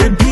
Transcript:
to